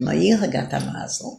Maria Gata Masel